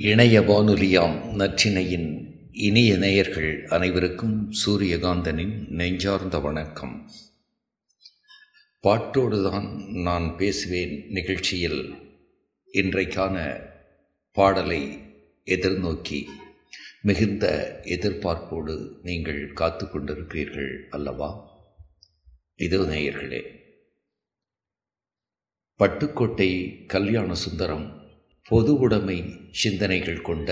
இணைய வானொலியாம் நற்றினையின் இனிய நேயர்கள் அனைவருக்கும் சூரியகாந்தனின் நெஞ்சார்ந்த வணக்கம். பாட்டோடுதான் நான் பேசுவேன் நிகழ்ச்சியில். இன்றைக்கான பாடலை எதிர்நோக்கி மிகுந்த எதிர்பார்ப்போடு நீங்கள் காத்து கொண்டிருக்கிறீர்கள் அல்லவா? இது நேயர்களே. பட்டுக்கோட்டை கல்யாண சுந்தரம் பொது உடைமை சிந்தனைகள் கொண்ட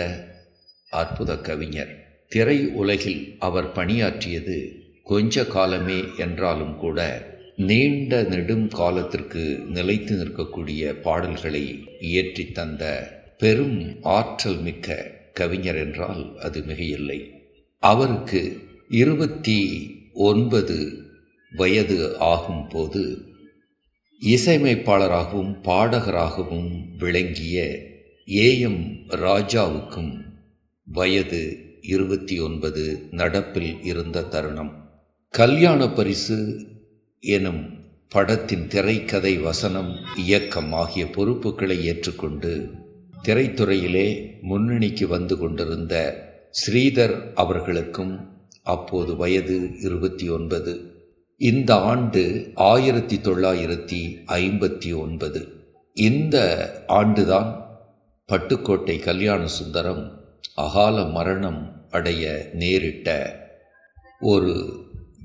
அற்புத கவிஞர். திரை உலகில் அவர் பணியாற்றியது கொஞ்ச காலமே என்றாலும் கூட நீண்ட நெடும் காலத்திற்கு நிலைத்து நிற்கக்கூடிய பாடல்களை இயற்றி தந்த பெரும் ஆற்றல் மிக்க கவிஞர் என்றால் அது மிகையில்லை. அவருக்கு இருபத்தி ஒன்பது வயது ஆகும் போது இசையமைப்பாளராகவும் பாடகராகவும் விளங்கிய ஏ எம் ராஜாவுக்கும் வயது இருபத்தி ஒன்பது நடப்பில் இருந்த தருணம். கல்யாண பரிசு எனும் படத்தின் திரைக்கதை வசனம் இயக்கம் ஆகிய பொறுப்புகளை ஏற்றுக்கொண்டு திரைத்துறையிலே முன்னணிக்கு வந்து கொண்டிருந்த ஸ்ரீதர் அவர்களுக்கும் அப்போது வயது இருபத்தி ஒன்பது. இந்த ஆண்டு ஆயிரத்தி தொள்ளாயிரத்தி ஐம்பத்தி ஒன்பது. இந்த ஆண்டுதான் பட்டுக்கோட்டை கல்யாண சுந்தரம் அகால மரணம் அடைய நேரிட்ட ஒரு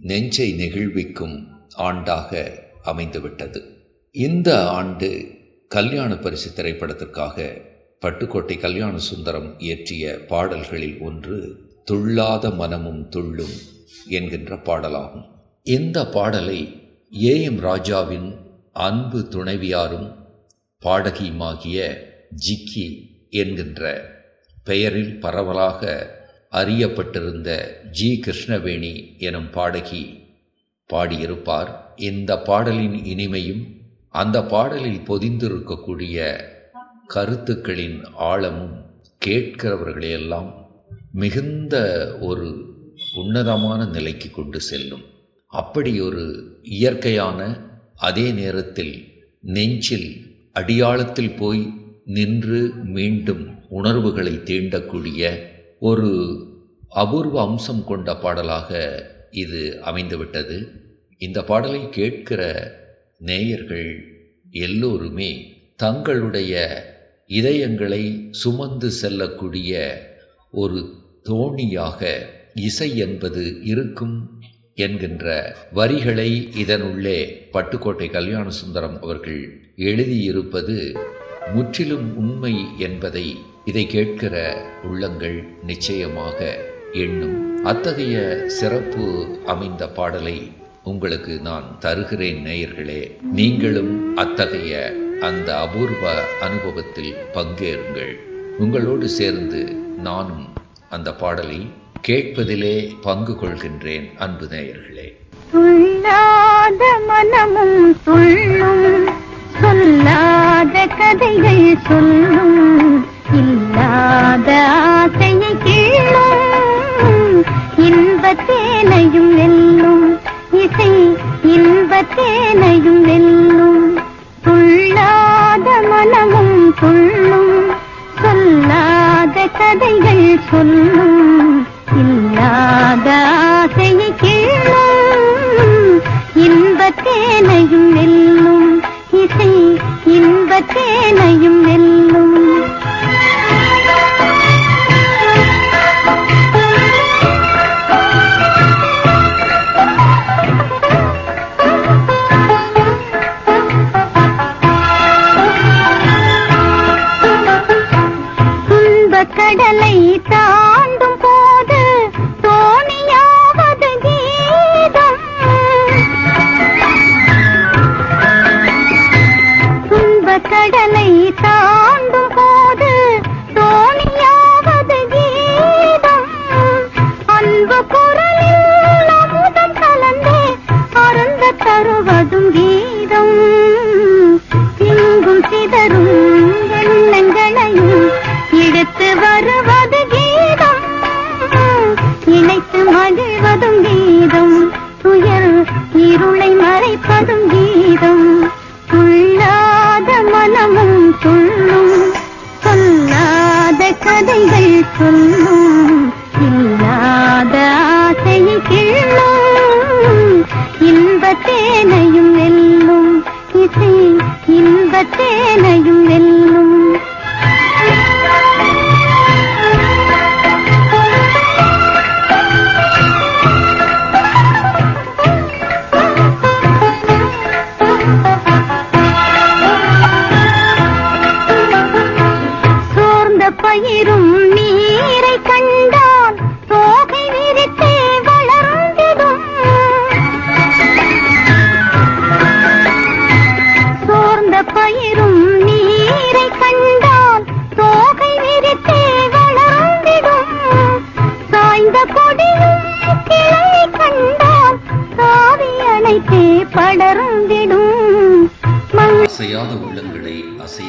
நெஞ்சை நெகிழ்விக்கும் ஆண்டாக அமைந்துவிட்டது. இந்த ஆண்டு கல்யாண பரிசு திரைப்படத்திற்காக பட்டுக்கோட்டை கல்யாண சுந்தரம் இயற்றிய பாடல்களில் ஒன்று துள்ளாத மனமும் துள்ளும் என்கின்ற பாடலாகும். இந்த பாடலை ஏ எம் ராஜாவின் அன்பு துணைவியாரும் பாடகியுமாகிய ஜிக்கி என்கின்ற பெயரில் பரவலாக அறியப்பட்டிருந்த ஜி கிருஷ்ணவேணி எனும் பாடகி பாடியிருப்பார். இந்த பாடலின் இனிமையும் அந்த பாடலில் பொதிந்திருக்கக்கூடிய கருத்துக்களின் ஆழமும் கேட்கிறவர்களையெல்லாம் மிகுந்த ஒரு உன்னதமான நிலைக்கு கொண்டு செல்லும். அப்படி ஒரு இயற்கையான அதே நேரத்தில் நெஞ்சில் அடியாளத்தில் போய் நின்று மீண்டும் உணர்வுகளை தீண்டக்கூடிய ஒரு அபூர்வ அம்சம் கொண்ட பாடலாக இது அமைந்துவிட்டது. இந்த பாடலை கேட்கிற நேயர்கள் எல்லோருமே தங்களுடைய இதயங்களை சுமந்து செல்லக்கூடிய ஒரு தோணியாக இசை என்பது இருக்கும் என்கின்ற வரிகளை இதனுள்ளே பட்டுக்கோட்டை கல்யாண சுந்தரம் அவர்கள் எழுதியிருப்பது முற்றிலும் உண்மை என்பதை இதை கேட்கிற உள்ளங்கள் நிச்சயமாக எண்ணும். அத்தகைய சிறப்பு அமைந்த பாடலை உங்களுக்கு நான் தருகிறேன் நேயர்களே. நீங்களும் அத்தகைய அந்த அபூர்வ அனுபவத்தில் பங்கேறுங்கள். உங்களோடு சேர்ந்து நானும் அந்த பாடலை கேட்பதிலே பங்கு கொள்கின்றேன் அன்பு நேயர்களே. துள்ளாத மனமும் துள்ளும் சொல்லாத கதைகள் சொல்லும் இல்லாத ஆசையை கீழும் இன்பத்தேனையும் வெல்லும் இசை இன்பத்தேனையும் வெல்லும் துள்ளாத மனமும் துள்ளும் சொல்லாத கதைகள் சொல்லும் இன்பத்தேனையும் வெல்லும் சொல்லும் இல்லாத ஆசையை கிள்ளும். இன்பத்தேனையும் வெல்லும். இசை இன்பத்தேனையும் வெல்லும்.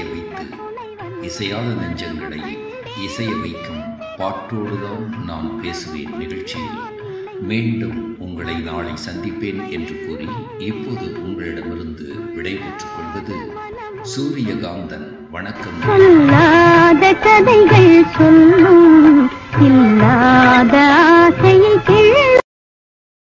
அசைய வைத்து இசையாத நெஞ்சங்களை இசைய வைக்கும் பாட்டோடுதான் நான் பேசுவேன் நிகழ்ச்சியில். மீண்டும் உங்களை நாளை சந்திப்பேன் என்று கூறி இப்போது உங்களிடமிருந்து விடைபெற்றுக் கொள்வது சூரியகாந்தன். வணக்கம். சொல்லாத கதைகள் சொல்லும். இல்லாத ஆசையை